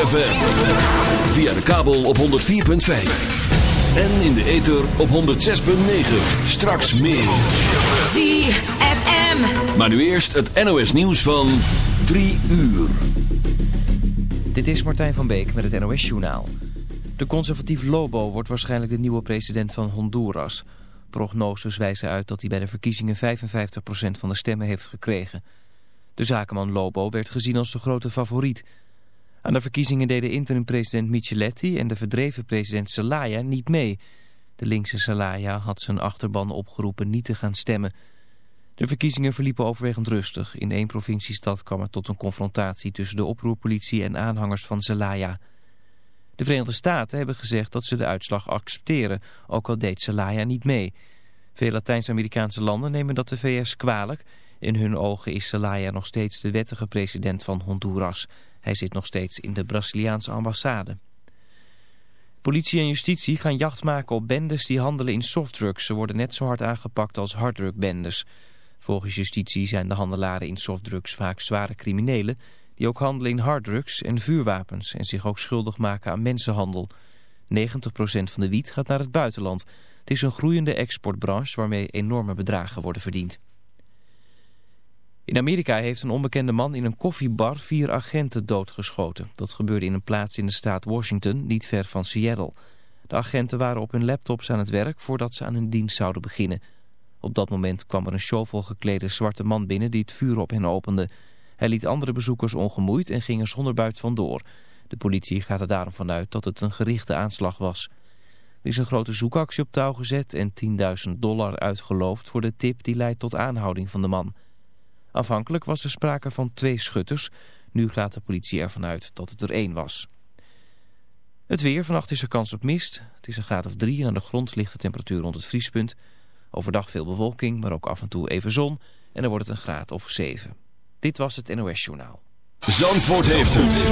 ZFM. Via de kabel op 104.5. En in de ether op 106.9. Straks meer. ZFM. Maar nu eerst het NOS nieuws van 3 uur. Dit is Martijn van Beek met het NOS-journaal. De conservatief Lobo wordt waarschijnlijk de nieuwe president van Honduras. Prognoses wijzen uit dat hij bij de verkiezingen 55% van de stemmen heeft gekregen. De zakenman Lobo werd gezien als de grote favoriet. Aan de verkiezingen deden interim-president Micheletti en de verdreven president Zelaya niet mee. De linkse Zelaya had zijn achterban opgeroepen niet te gaan stemmen. De verkiezingen verliepen overwegend rustig. In één provinciestad kwam het tot een confrontatie tussen de oproerpolitie en aanhangers van Zelaya. De Verenigde Staten hebben gezegd dat ze de uitslag accepteren, ook al deed Zelaya niet mee. Veel Latijns-Amerikaanse landen nemen dat de VS kwalijk. In hun ogen is Zelaya nog steeds de wettige president van Honduras. Hij zit nog steeds in de Braziliaanse ambassade. Politie en justitie gaan jacht maken op bendes die handelen in softdrugs. Ze worden net zo hard aangepakt als harddrugbendes. Volgens justitie zijn de handelaren in softdrugs vaak zware criminelen... die ook handelen in harddrugs en vuurwapens... en zich ook schuldig maken aan mensenhandel. 90% van de wiet gaat naar het buitenland. Het is een groeiende exportbranche waarmee enorme bedragen worden verdiend. In Amerika heeft een onbekende man in een koffiebar vier agenten doodgeschoten. Dat gebeurde in een plaats in de staat Washington, niet ver van Seattle. De agenten waren op hun laptops aan het werk voordat ze aan hun dienst zouden beginnen. Op dat moment kwam er een showvol geklede zwarte man binnen die het vuur op hen opende. Hij liet andere bezoekers ongemoeid en ging er zonder buit vandoor. De politie gaat er daarom vanuit dat het een gerichte aanslag was. Er is een grote zoekactie op touw gezet en 10.000 dollar uitgeloofd voor de tip die leidt tot aanhouding van de man. Afhankelijk was er sprake van twee schutters. Nu gaat de politie ervan uit dat het er één was. Het weer, vannacht is er kans op mist. Het is een graad of drie en aan de grond ligt de temperatuur rond het vriespunt. Overdag veel bewolking, maar ook af en toe even zon. En dan wordt het een graad of zeven. Dit was het NOS Journaal. Zandvoort heeft het.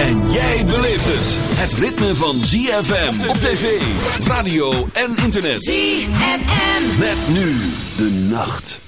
En jij beleeft het. Het ritme van ZFM op tv, radio en internet. ZFM. Met nu de nacht.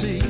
See.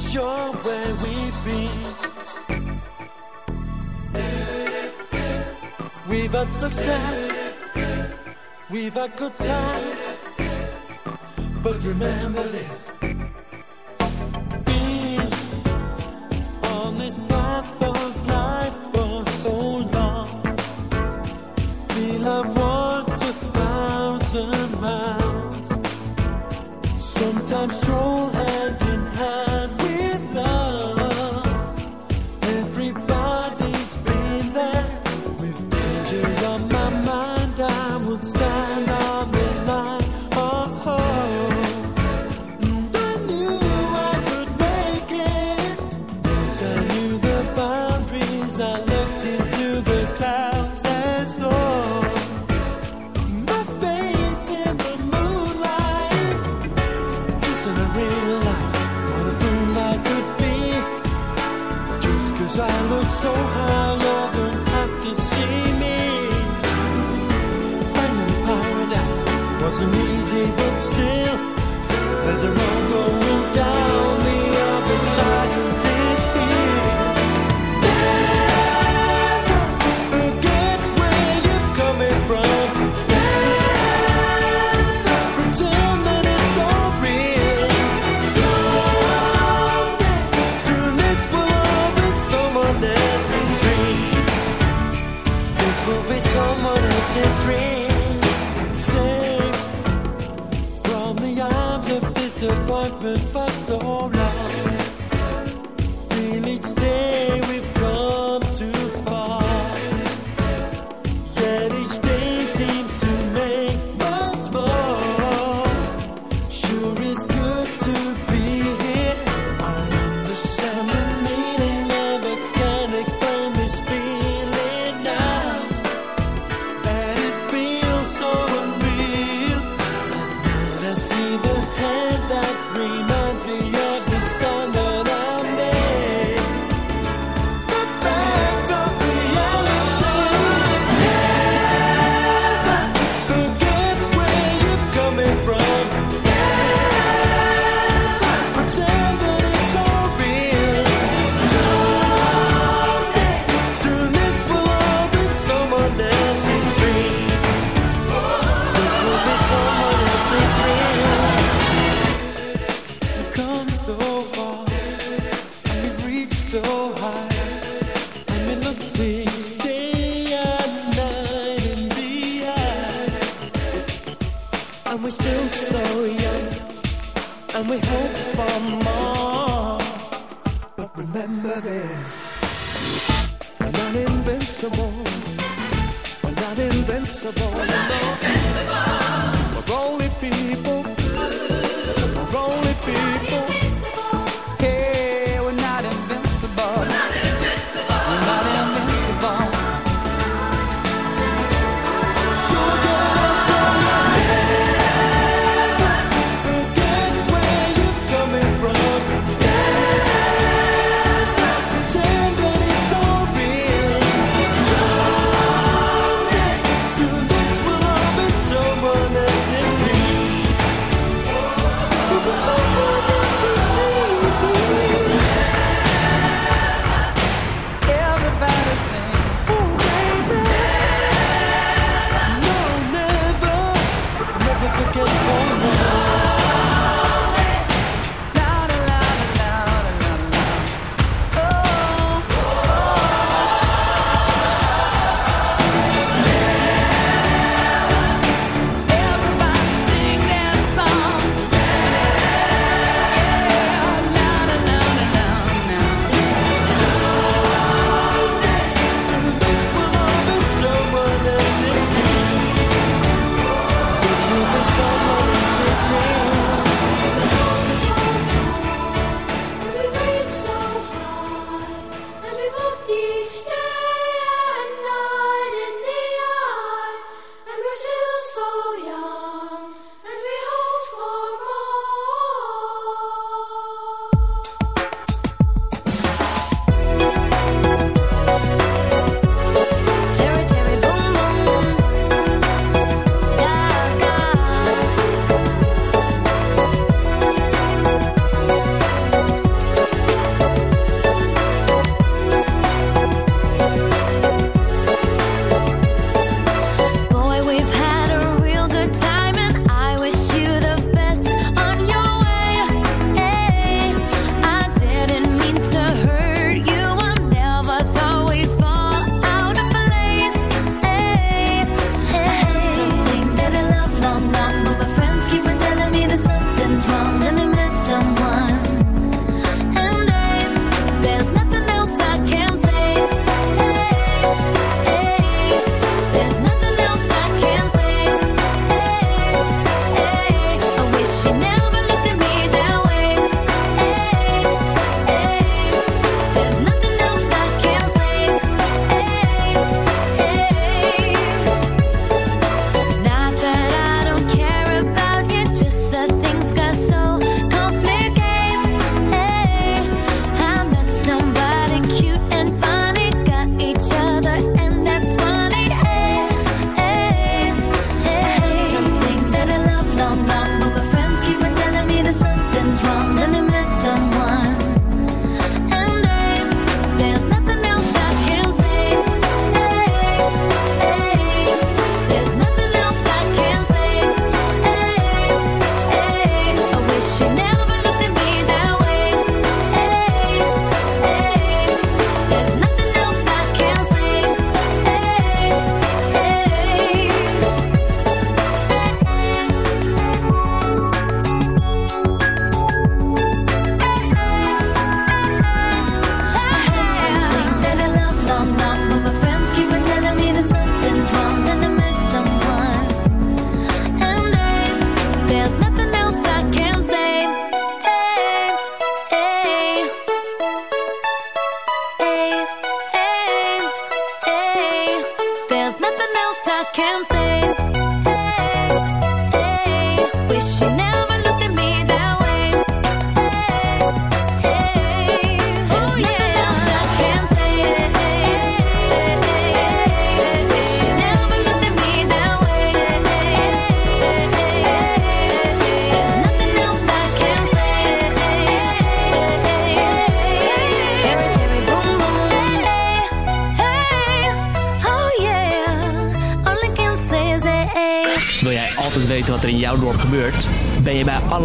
sure where we've been. We've had success, we've had good times, but remember this. Being on this path of life for so long, We've walked a thousand miles, sometimes stroll.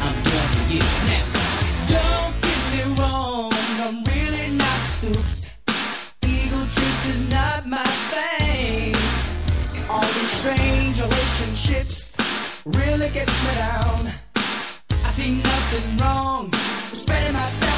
i don't get me wrong, I'm really not. Eagle is not my thing. All these strange relationships really gets me down. I see nothing wrong with spending myself.